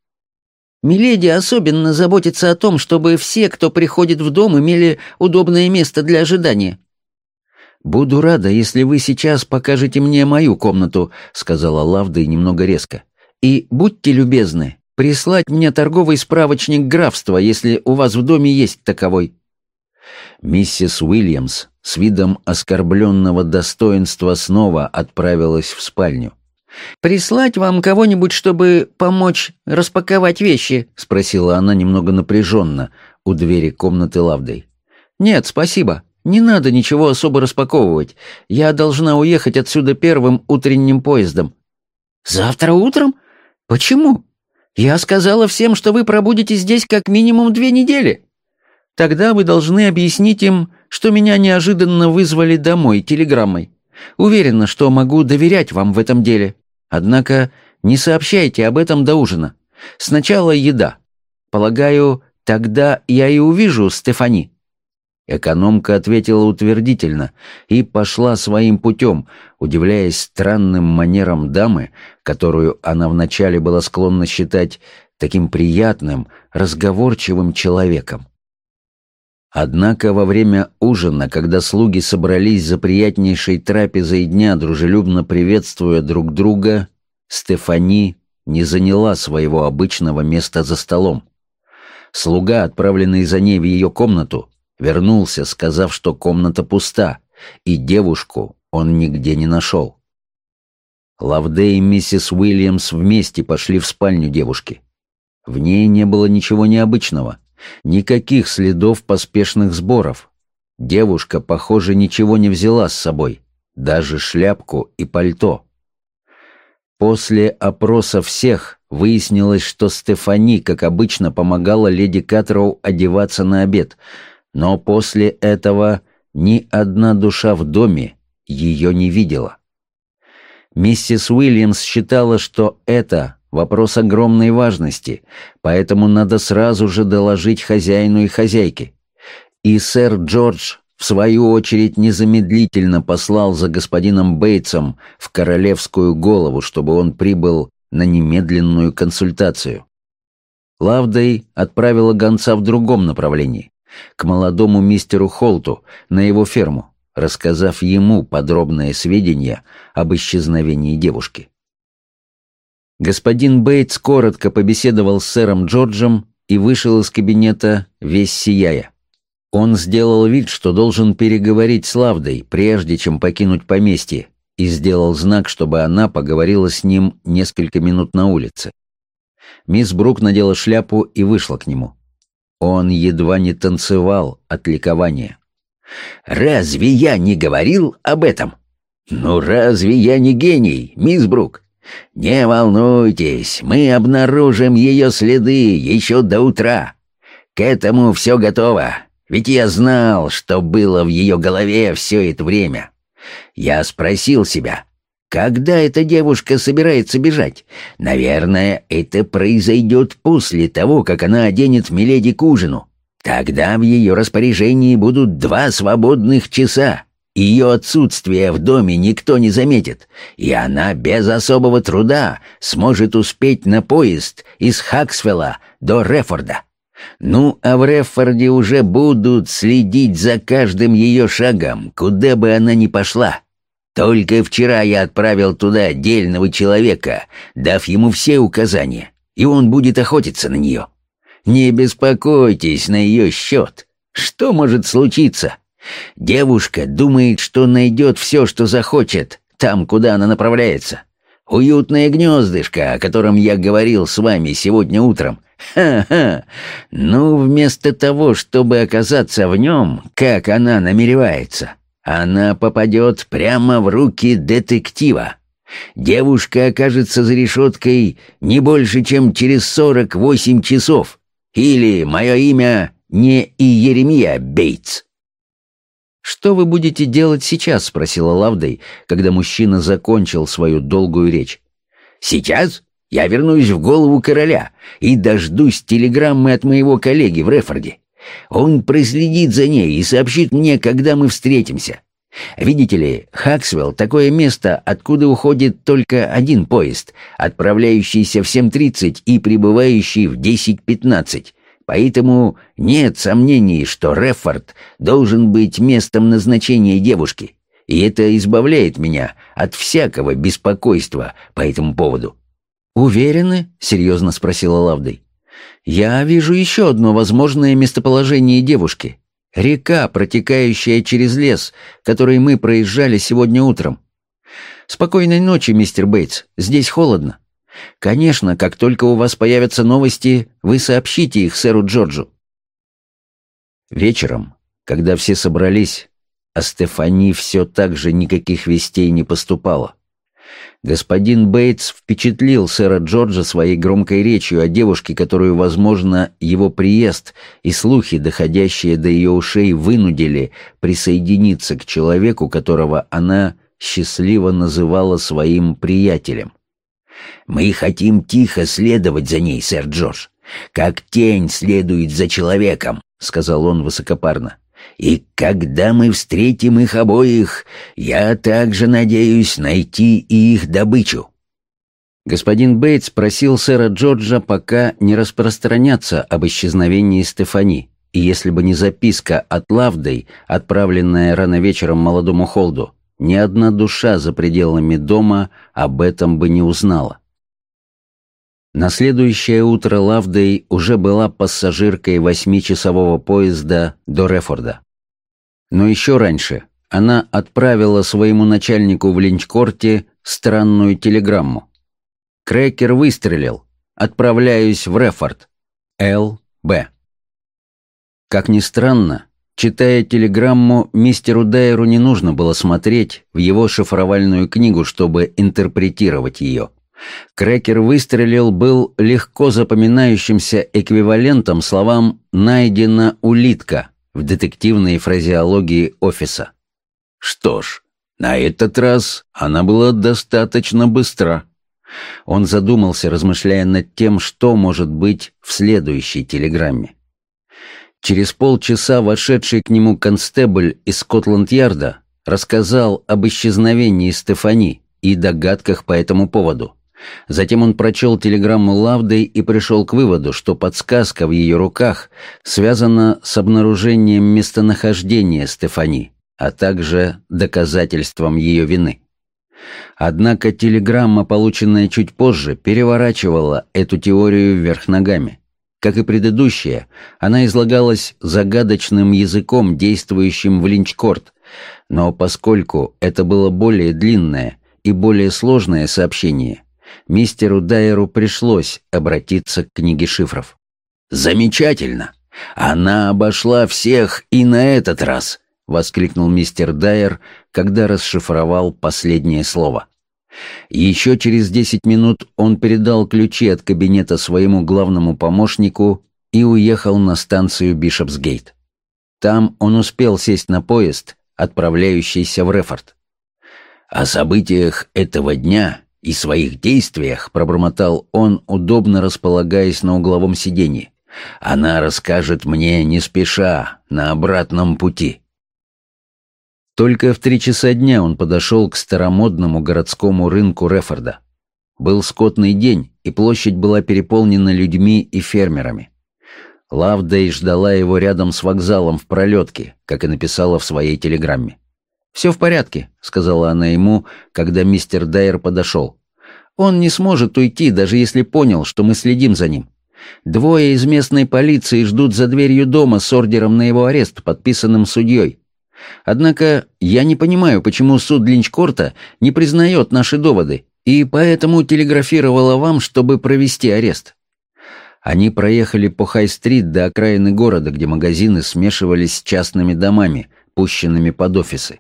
«Миледи особенно заботится о том, чтобы все, кто приходит в дом, имели удобное место для ожидания». «Буду рада, если вы сейчас покажете мне мою комнату», — сказала Лавда и немного резко. «И будьте любезны, прислать мне торговый справочник графства, если у вас в доме есть таковой». Миссис Уильямс с видом оскорбленного достоинства снова отправилась в спальню. «Прислать вам кого-нибудь, чтобы помочь распаковать вещи?» — спросила она немного напряженно у двери комнаты Лавдой. «Нет, спасибо. Не надо ничего особо распаковывать. Я должна уехать отсюда первым утренним поездом». «Завтра утром? Почему? Я сказала всем, что вы пробудете здесь как минимум две недели». Тогда вы должны объяснить им, что меня неожиданно вызвали домой телеграммой. Уверена, что могу доверять вам в этом деле. Однако не сообщайте об этом до ужина. Сначала еда. Полагаю, тогда я и увижу Стефани». Экономка ответила утвердительно и пошла своим путем, удивляясь странным манерам дамы, которую она вначале была склонна считать таким приятным, разговорчивым человеком. Однако во время ужина, когда слуги собрались за приятнейшей трапезой дня, дружелюбно приветствуя друг друга, Стефани не заняла своего обычного места за столом. Слуга, отправленный за ней в ее комнату, вернулся, сказав, что комната пуста, и девушку он нигде не нашел. Лавдей и миссис Уильямс вместе пошли в спальню девушки. В ней не было ничего необычного, никаких следов поспешных сборов. Девушка, похоже, ничего не взяла с собой, даже шляпку и пальто. После опроса всех выяснилось, что Стефани, как обычно, помогала леди Катроу одеваться на обед, но после этого ни одна душа в доме ее не видела. Миссис Уильямс считала, что это вопрос огромной важности, поэтому надо сразу же доложить хозяину и хозяйке. И сэр Джордж, в свою очередь, незамедлительно послал за господином Бейтсом в королевскую голову, чтобы он прибыл на немедленную консультацию. Лавдей отправила гонца в другом направлении, к молодому мистеру Холту, на его ферму рассказав ему подробные сведения об исчезновении девушки. Господин Бейтс коротко побеседовал с сэром Джорджем и вышел из кабинета весь сияя. Он сделал вид, что должен переговорить с Лавдой, прежде чем покинуть поместье, и сделал знак, чтобы она поговорила с ним несколько минут на улице. Мисс Брук надела шляпу и вышла к нему. Он едва не танцевал от ликования. Разве я не говорил об этом? Ну разве я не гений, мисс Брук? Не волнуйтесь, мы обнаружим ее следы еще до утра. К этому все готово, ведь я знал, что было в ее голове все это время. Я спросил себя, когда эта девушка собирается бежать? Наверное, это произойдет после того, как она оденет Миледи к ужину. Тогда в ее распоряжении будут два свободных часа. Ее отсутствие в доме никто не заметит, и она без особого труда сможет успеть на поезд из Хаксвелла до Рефорда. Ну, а в Рефорде уже будут следить за каждым ее шагом, куда бы она ни пошла. Только вчера я отправил туда отдельного человека, дав ему все указания, и он будет охотиться на нее. Не беспокойтесь на ее счет. Что может случиться? Девушка думает, что найдет все, что захочет, там, куда она направляется. Уютное гнездышко, о котором я говорил с вами сегодня утром. Ха-ха! Ну, вместо того, чтобы оказаться в нем, как она намеревается, она попадет прямо в руки детектива. Девушка окажется за решеткой не больше, чем через сорок восемь часов. Или мое имя не Иеремия Бейтс?» «Что вы будете делать сейчас?» — спросила Лавдой, когда мужчина закончил свою долгую речь. «Сейчас я вернусь в голову короля и дождусь телеграммы от моего коллеги в Рефорде. Он проследит за ней и сообщит мне, когда мы встретимся. Видите ли, Хаксвелл — такое место, откуда уходит только один поезд, отправляющийся в 7.30 и прибывающий в 10.15. Поэтому нет сомнений, что Рефорд должен быть местом назначения девушки. И это избавляет меня от всякого беспокойства по этому поводу. «Уверены?» — серьезно спросила Лавдой. «Я вижу еще одно возможное местоположение девушки. Река, протекающая через лес, который мы проезжали сегодня утром. Спокойной ночи, мистер Бейтс. Здесь холодно. Конечно, как только у вас появятся новости, вы сообщите их сэру Джорджу. Вечером, когда все собрались, а Стефани все так же никаких вестей не поступало. Господин Бейтс впечатлил сэра Джорджа своей громкой речью о девушке, которую, возможно, его приезд и слухи, доходящие до ее ушей, вынудили присоединиться к человеку, которого она счастливо называла своим приятелем. «Мы хотим тихо следовать за ней, сэр Джордж, как тень следует за человеком», — сказал он высокопарно. И когда мы встретим их обоих, я также надеюсь найти и их добычу». Господин Бейтс просил сэра Джорджа пока не распространяться об исчезновении Стефани, и если бы не записка от Лавдой, отправленная рано вечером молодому Холду, ни одна душа за пределами дома об этом бы не узнала. На следующее утро Лавдей уже была пассажиркой восьмичасового поезда до Рефорда. Но еще раньше она отправила своему начальнику в Линчкорте странную телеграмму. Крекер выстрелил. Отправляюсь в Рефорд. Л. Б. Как ни странно, читая телеграмму, мистеру Дайеру не нужно было смотреть в его шифровальную книгу, чтобы интерпретировать ее. Крекер выстрелил был легко запоминающимся эквивалентом словам «найдена улитка» в детективной фразеологии офиса. Что ж, на этот раз она была достаточно быстра. Он задумался, размышляя над тем, что может быть в следующей телеграмме. Через полчаса вошедший к нему констебль из Скотланд-Ярда рассказал об исчезновении Стефани и догадках по этому поводу. Затем он прочел телеграмму Лавдой и пришел к выводу, что подсказка в ее руках связана с обнаружением местонахождения Стефани а также доказательством ее вины. Однако телеграмма, полученная чуть позже, переворачивала эту теорию вверх ногами. Как и предыдущая, она излагалась загадочным языком, действующим в линчкорт, но поскольку это было более длинное и более сложное сообщение, мистеру Дайеру пришлось обратиться к книге шифров. «Замечательно! Она обошла всех и на этот раз!» воскликнул мистер Дайер, когда расшифровал последнее слово. Еще через десять минут он передал ключи от кабинета своему главному помощнику и уехал на станцию Бишопсгейт. Там он успел сесть на поезд, отправляющийся в Рефорд. О событиях этого дня и своих действиях пробормотал он, удобно располагаясь на угловом сиденье. Она расскажет мне не спеша, на обратном пути. Только в три часа дня он подошел к старомодному городскому рынку Рефорда. Был скотный день, и площадь была переполнена людьми и фермерами. Лавдей ждала его рядом с вокзалом в пролетке, как и написала в своей телеграмме. «Все в порядке», — сказала она ему, когда мистер Дайер подошел. «Он не сможет уйти, даже если понял, что мы следим за ним. Двое из местной полиции ждут за дверью дома с ордером на его арест, подписанным судьей. Однако я не понимаю, почему суд Линчкорта не признает наши доводы, и поэтому телеграфировала вам, чтобы провести арест». Они проехали по Хай-стрит до окраины города, где магазины смешивались с частными домами, пущенными под офисы.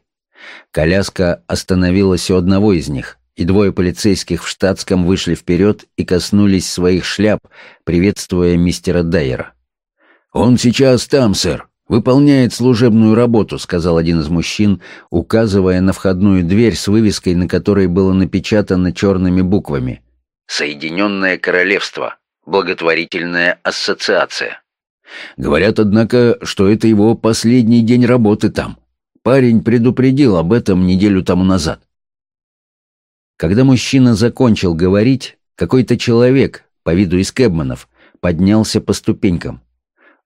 Коляска остановилась у одного из них, и двое полицейских в штатском вышли вперед и коснулись своих шляп, приветствуя мистера Дайера. «Он сейчас там, сэр», «Выполняет служебную работу», — сказал один из мужчин, указывая на входную дверь с вывеской, на которой было напечатано черными буквами. «Соединенное Королевство. Благотворительная ассоциация». Говорят, однако, что это его последний день работы там. Парень предупредил об этом неделю тому назад. Когда мужчина закончил говорить, какой-то человек, по виду из кэбманов, поднялся по ступенькам.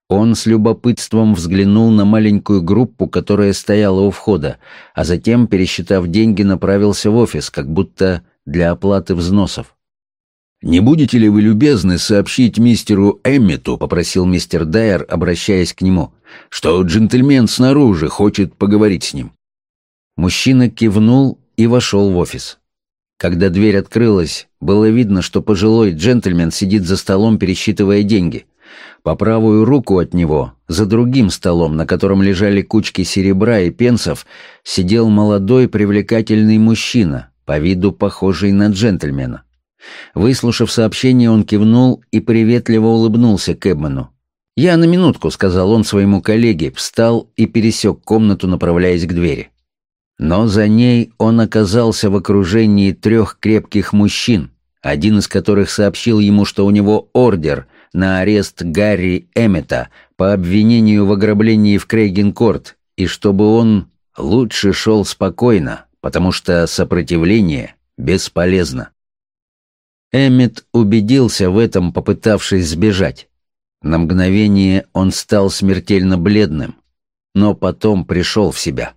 Он с любопытством взглянул на маленькую группу, которая стояла у входа, а затем, пересчитав деньги, направился в офис, как будто для оплаты взносов. «Не будете ли вы любезны сообщить мистеру Эммету?» — попросил мистер Дайер, обращаясь к нему, — «что джентльмен снаружи хочет поговорить с ним». Мужчина кивнул и вошел в офис. Когда дверь открылась, было видно, что пожилой джентльмен сидит за столом, пересчитывая деньги — по правую руку от него, за другим столом, на котором лежали кучки серебра и пенсов, сидел молодой привлекательный мужчина, по виду похожий на джентльмена. Выслушав сообщение, он кивнул и приветливо улыбнулся Кэбману. «Я на минутку», — сказал он своему коллеге, встал и пересек комнату, направляясь к двери. Но за ней он оказался в окружении трех крепких мужчин, один из которых сообщил ему, что у него ордер на арест Гарри Эммета по обвинению в ограблении в Крейгенкорт, и чтобы он лучше шел спокойно, потому что сопротивление бесполезно. Эммет убедился в этом, попытавшись сбежать. На мгновение он стал смертельно бледным, но потом пришел в себя.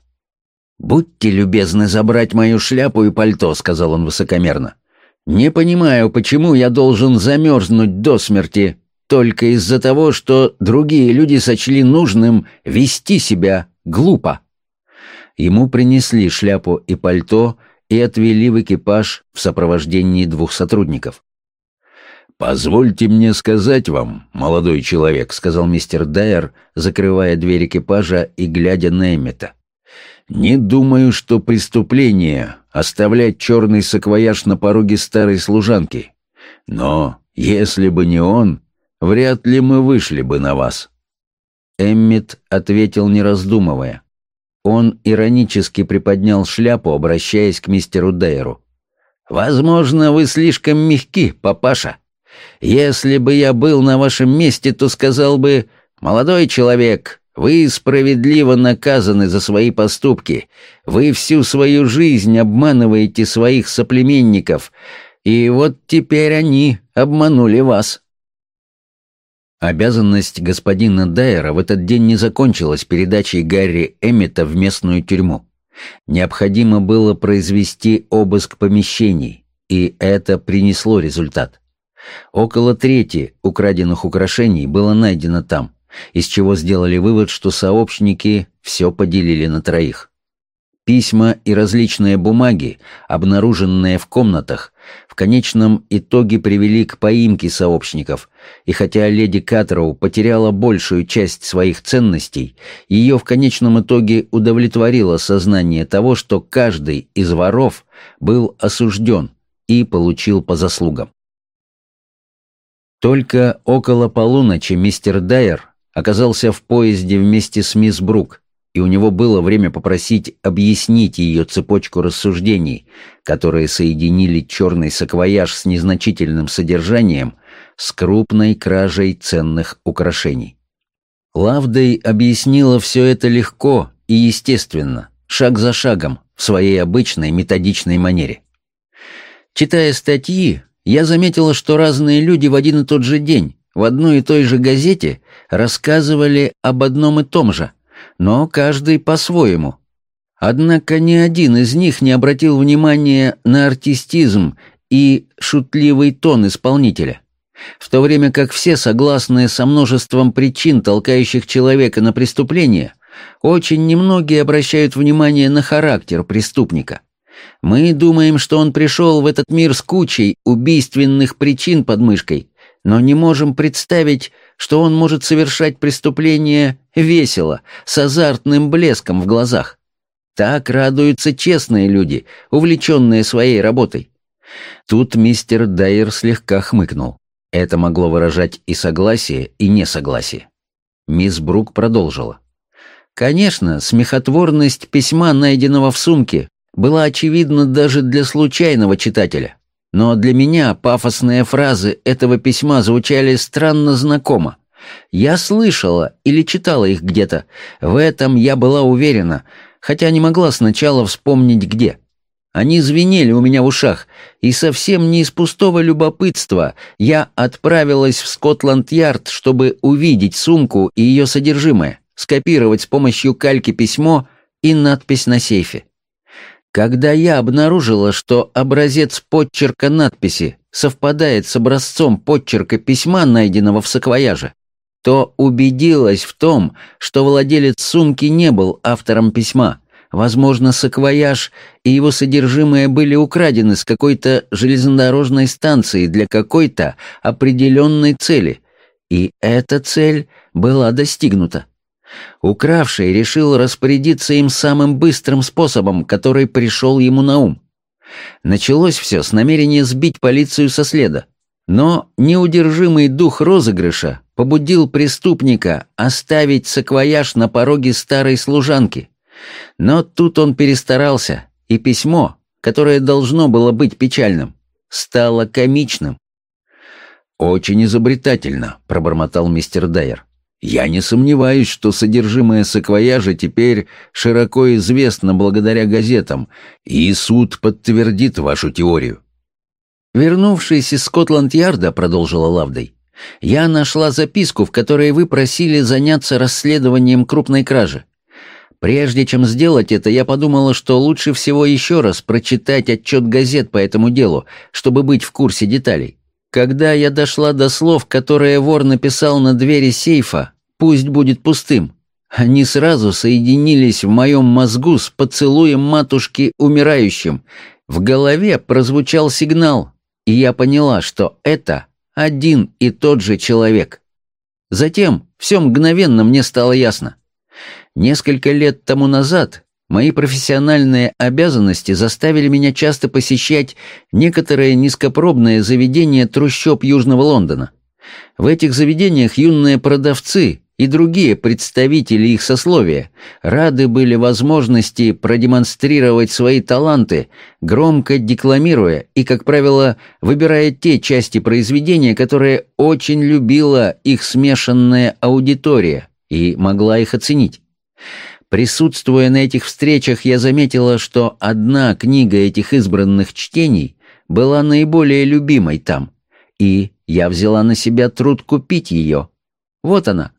«Будьте любезны забрать мою шляпу и пальто», — сказал он высокомерно. «Не понимаю, почему я должен замерзнуть до смерти только из-за того, что другие люди сочли нужным вести себя глупо. Ему принесли шляпу и пальто и отвели в экипаж в сопровождении двух сотрудников. «Позвольте мне сказать вам, молодой человек», — сказал мистер Дайер, закрывая дверь экипажа и глядя на Эммета. «Не думаю, что преступление — оставлять черный саквояж на пороге старой служанки. Но если бы не он, вряд ли мы вышли бы на вас». Эммет ответил, не раздумывая. Он иронически приподнял шляпу, обращаясь к мистеру Дейру. «Возможно, вы слишком мягки, папаша. Если бы я был на вашем месте, то сказал бы, «Молодой человек, вы справедливо наказаны за свои поступки. Вы всю свою жизнь обманываете своих соплеменников, и вот теперь они обманули вас». Обязанность господина Дайера в этот день не закончилась передачей Гарри Эммета в местную тюрьму. Необходимо было произвести обыск помещений, и это принесло результат. Около трети украденных украшений было найдено там, из чего сделали вывод, что сообщники все поделили на троих. Письма и различные бумаги, обнаруженные в комнатах, в конечном итоге привели к поимке сообщников, и хотя леди Катроу потеряла большую часть своих ценностей, ее в конечном итоге удовлетворило сознание того, что каждый из воров был осужден и получил по заслугам. Только около полуночи мистер Дайер оказался в поезде вместе с мисс Брук, и у него было время попросить объяснить ее цепочку рассуждений, которые соединили черный саквояж с незначительным содержанием с крупной кражей ценных украшений. Лавдой объяснила все это легко и естественно, шаг за шагом, в своей обычной методичной манере. Читая статьи, я заметила, что разные люди в один и тот же день, в одной и той же газете, рассказывали об одном и том же, но каждый по-своему. Однако ни один из них не обратил внимания на артистизм и шутливый тон исполнителя. В то время как все, согласные со множеством причин, толкающих человека на преступление, очень немногие обращают внимание на характер преступника. Мы думаем, что он пришел в этот мир с кучей убийственных причин под мышкой, но не можем представить, что он может совершать преступление весело, с азартным блеском в глазах. Так радуются честные люди, увлеченные своей работой. Тут мистер Дайер слегка хмыкнул. Это могло выражать и согласие, и несогласие. Мисс Брук продолжила. Конечно, смехотворность письма, найденного в сумке, была очевидна даже для случайного читателя. Но для меня пафосные фразы этого письма звучали странно знакомо. Я слышала или читала их где-то. В этом я была уверена, хотя не могла сначала вспомнить где. Они звенели у меня в ушах, и совсем не из пустого любопытства я отправилась в Скотланд-Ярд, чтобы увидеть сумку и ее содержимое, скопировать с помощью кальки письмо и надпись на сейфе. Когда я обнаружила, что образец подчерка надписи совпадает с образцом подчерка письма, найденного в саквояже, то убедилась в том, что владелец сумки не был автором письма. Возможно, саквояж и его содержимое были украдены с какой-то железнодорожной станции для какой-то определенной цели, и эта цель была достигнута. Укравший решил распорядиться им самым быстрым способом, который пришел ему на ум. Началось все с намерения сбить полицию со следа. Но неудержимый дух розыгрыша побудил преступника оставить саквояж на пороге старой служанки. Но тут он перестарался, и письмо, которое должно было быть печальным, стало комичным. «Очень изобретательно», — пробормотал мистер Дайер. Я не сомневаюсь, что содержимое саквояжа теперь широко известно благодаря газетам, и суд подтвердит вашу теорию. «Вернувшись из Скотланд-Ярда», — продолжила Лавдой, — «я нашла записку, в которой вы просили заняться расследованием крупной кражи. Прежде чем сделать это, я подумала, что лучше всего еще раз прочитать отчет газет по этому делу, чтобы быть в курсе деталей. Когда я дошла до слов, которые вор написал на двери сейфа, пусть будет пустым, Они сразу соединились в моем мозгу с поцелуем матушки умирающим. В голове прозвучал сигнал, и я поняла, что это один и тот же человек. Затем все мгновенно мне стало ясно. Несколько лет тому назад мои профессиональные обязанности заставили меня часто посещать некоторые низкопробные заведения трущоб Южного Лондона. В этих заведениях юные продавцы и другие представители их сословия рады были возможности продемонстрировать свои таланты, громко декламируя и, как правило, выбирая те части произведения, которые очень любила их смешанная аудитория и могла их оценить. Присутствуя на этих встречах, я заметила, что одна книга этих избранных чтений была наиболее любимой там, и я взяла на себя труд купить ее. Вот она,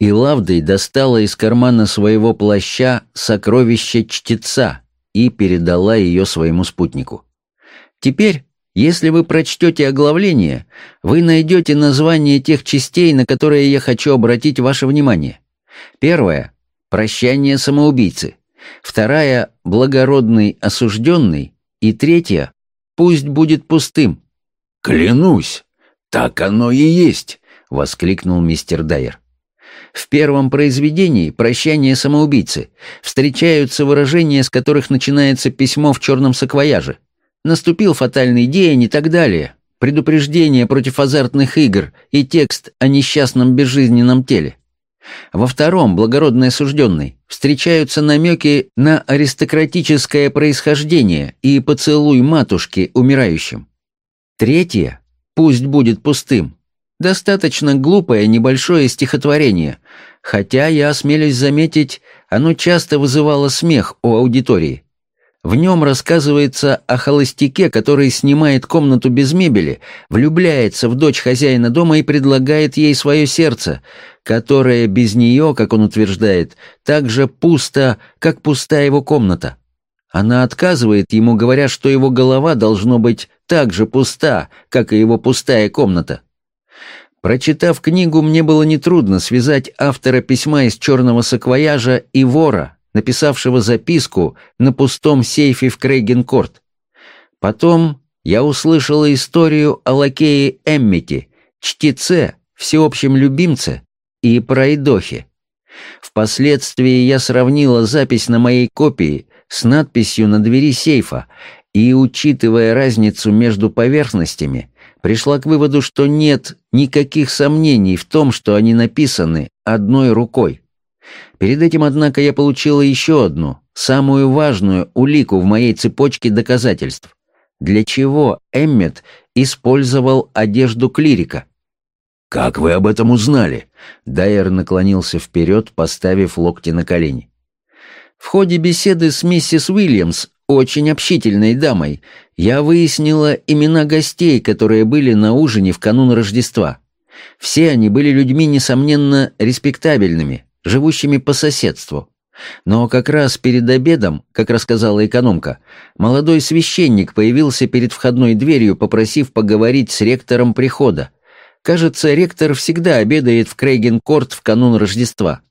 и Лавдой достала из кармана своего плаща сокровище чтеца и передала ее своему спутнику. Теперь, если вы прочтете оглавление, вы найдете название тех частей, на которые я хочу обратить ваше внимание. Первая — «Прощание самоубийцы», вторая — «Благородный осужденный» и третья — «Пусть будет пустым». «Клянусь, так оно и есть!» — воскликнул мистер Дайер. В первом произведении «Прощание самоубийцы» встречаются выражения, с которых начинается письмо в черном саквояже. «Наступил фатальный день» и так далее. Предупреждение против азартных игр и текст о несчастном безжизненном теле. Во втором, благородный осужденный, встречаются намеки на аристократическое происхождение и поцелуй матушки умирающим. Третье, пусть будет пустым, Достаточно глупое небольшое стихотворение, хотя, я осмелюсь заметить, оно часто вызывало смех у аудитории. В нем рассказывается о холостяке, который снимает комнату без мебели, влюбляется в дочь хозяина дома и предлагает ей свое сердце, которое без нее, как он утверждает, так же пусто, как пуста его комната. Она отказывает ему, говоря, что его голова должно быть так же пуста, как и его пустая комната. Прочитав книгу, мне было нетрудно связать автора письма из черного саквояжа и вора, написавшего записку на пустом сейфе в Крейгенкорт. Потом я услышала историю о лакее Эммити, чтеце, всеобщем любимце и пройдохе. Впоследствии я сравнила запись на моей копии с надписью на двери сейфа и, учитывая разницу между поверхностями, пришла к выводу, что нет никаких сомнений в том, что они написаны одной рукой. Перед этим, однако, я получила еще одну, самую важную улику в моей цепочке доказательств. Для чего Эммет использовал одежду клирика? «Как вы об этом узнали?» Дайер наклонился вперед, поставив локти на колени. В ходе беседы с миссис Уильямс очень общительной дамой, я выяснила имена гостей, которые были на ужине в канун Рождества. Все они были людьми, несомненно, респектабельными, живущими по соседству. Но как раз перед обедом, как рассказала экономка, молодой священник появился перед входной дверью, попросив поговорить с ректором прихода. Кажется, ректор всегда обедает в Крейген-Корт в канун Рождества.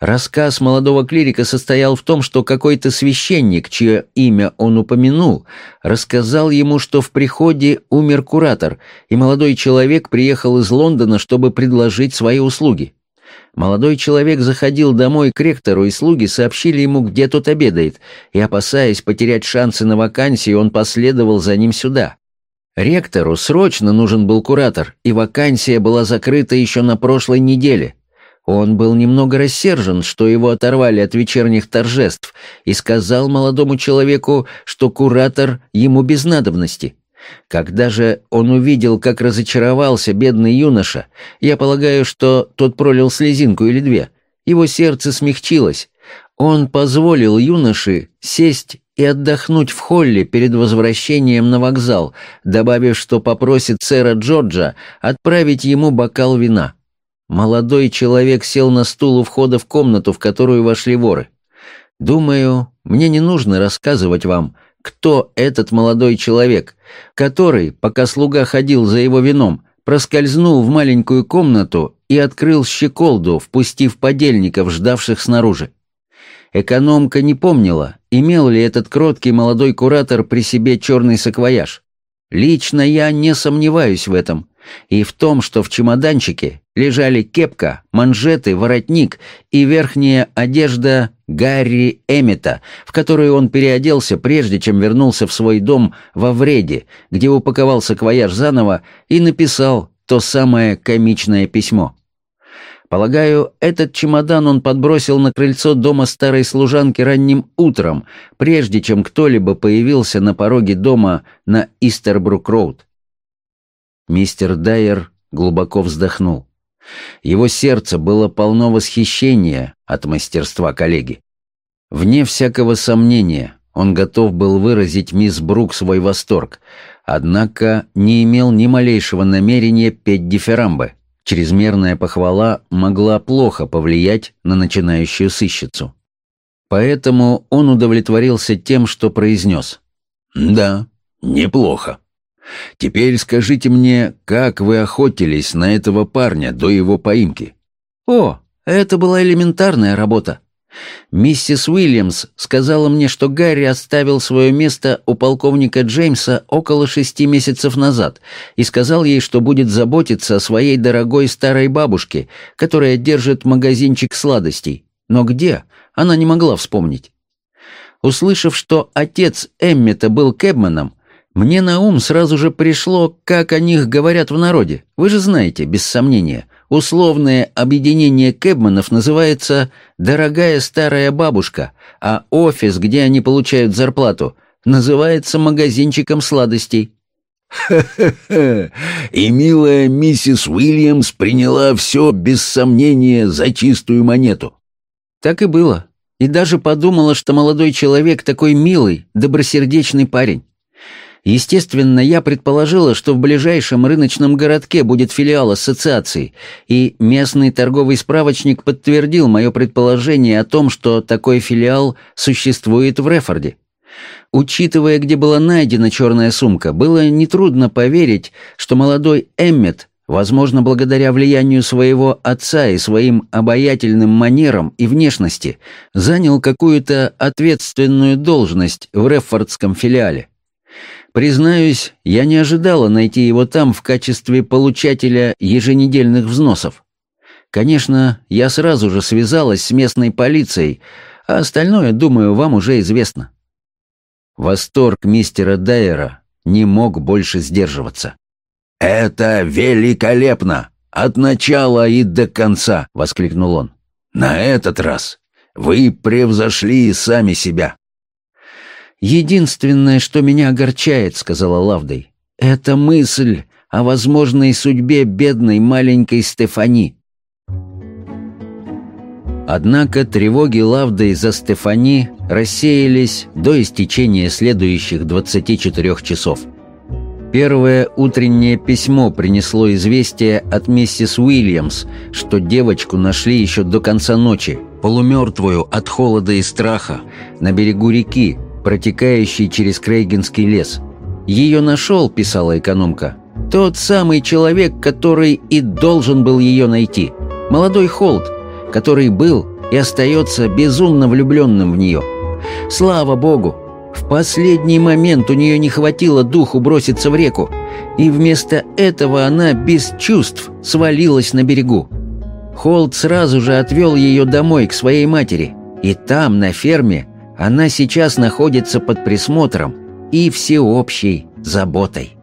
Рассказ молодого клирика состоял в том, что какой-то священник, чье имя он упомянул, рассказал ему, что в приходе умер куратор, и молодой человек приехал из Лондона, чтобы предложить свои услуги. Молодой человек заходил домой к ректору, и слуги сообщили ему, где тот обедает, и, опасаясь потерять шансы на вакансию, он последовал за ним сюда. Ректору срочно нужен был куратор, и вакансия была закрыта еще на прошлой неделе. Он был немного рассержен, что его оторвали от вечерних торжеств, и сказал молодому человеку, что куратор ему без надобности. Когда же он увидел, как разочаровался бедный юноша, я полагаю, что тот пролил слезинку или две, его сердце смягчилось. Он позволил юноше сесть и отдохнуть в холле перед возвращением на вокзал, добавив, что попросит сэра Джорджа отправить ему бокал вина. Молодой человек сел на стул у входа в комнату, в которую вошли воры. Думаю, мне не нужно рассказывать вам, кто этот молодой человек, который, пока слуга ходил за его вином, проскользнул в маленькую комнату и открыл щеколду, впустив подельников, ждавших снаружи. Экономка не помнила, имел ли этот кроткий молодой куратор при себе черный саквояж. Лично я не сомневаюсь в этом, и в том, что в чемоданчике лежали кепка, манжеты, воротник и верхняя одежда Гарри Эммета, в которую он переоделся, прежде чем вернулся в свой дом во Вреде, где упаковал саквояж заново и написал то самое комичное письмо. Полагаю, этот чемодан он подбросил на крыльцо дома старой служанки ранним утром, прежде чем кто-либо появился на пороге дома на Истербрук-роуд. Мистер Дайер глубоко вздохнул. Его сердце было полно восхищения от мастерства коллеги. Вне всякого сомнения, он готов был выразить мисс Брук свой восторг, однако не имел ни малейшего намерения петь дифирамбы. Чрезмерная похвала могла плохо повлиять на начинающую сыщицу. Поэтому он удовлетворился тем, что произнес. «Да, неплохо». Теперь скажите мне, как вы охотились на этого парня до его поимки?» «О, это была элементарная работа. Миссис Уильямс сказала мне, что Гарри оставил свое место у полковника Джеймса около шести месяцев назад и сказал ей, что будет заботиться о своей дорогой старой бабушке, которая держит магазинчик сладостей. Но где? Она не могла вспомнить. Услышав, что отец Эммета был кэбменом, мне на ум сразу же пришло, как о них говорят в народе. Вы же знаете, без сомнения, условное объединение кэбманов называется «дорогая старая бабушка», а офис, где они получают зарплату, называется магазинчиком сладостей. «Ха-ха-ха! И милая миссис Уильямс приняла все, без сомнения, за чистую монету». Так и было. И даже подумала, что молодой человек такой милый, добросердечный парень. Естественно, я предположила, что в ближайшем рыночном городке будет филиал ассоциации, и местный торговый справочник подтвердил мое предположение о том, что такой филиал существует в Рефорде. Учитывая, где была найдена черная сумка, было нетрудно поверить, что молодой Эммет, возможно, благодаря влиянию своего отца и своим обаятельным манерам и внешности, занял какую-то ответственную должность в Рефордском филиале. Признаюсь, я не ожидала найти его там в качестве получателя еженедельных взносов. Конечно, я сразу же связалась с местной полицией, а остальное, думаю, вам уже известно. Восторг мистера Дайера не мог больше сдерживаться. «Это великолепно! От начала и до конца!» — воскликнул он. «На этот раз вы превзошли сами себя!» «Единственное, что меня огорчает», — сказала Лавдой, — «это мысль о возможной судьбе бедной маленькой Стефани». Однако тревоги Лавдой за Стефани рассеялись до истечения следующих 24 часов. Первое утреннее письмо принесло известие от миссис Уильямс, что девочку нашли еще до конца ночи, полумертвую от холода и страха, на берегу реки, протекающий через Крейгенский лес. «Ее нашел», — писала экономка, — «тот самый человек, который и должен был ее найти. Молодой Холд, который был и остается безумно влюбленным в нее. Слава Богу! В последний момент у нее не хватило духу броситься в реку, и вместо этого она без чувств свалилась на берегу. Холд сразу же отвел ее домой к своей матери, и там, на ферме, она сейчас находится под присмотром и всеобщей заботой.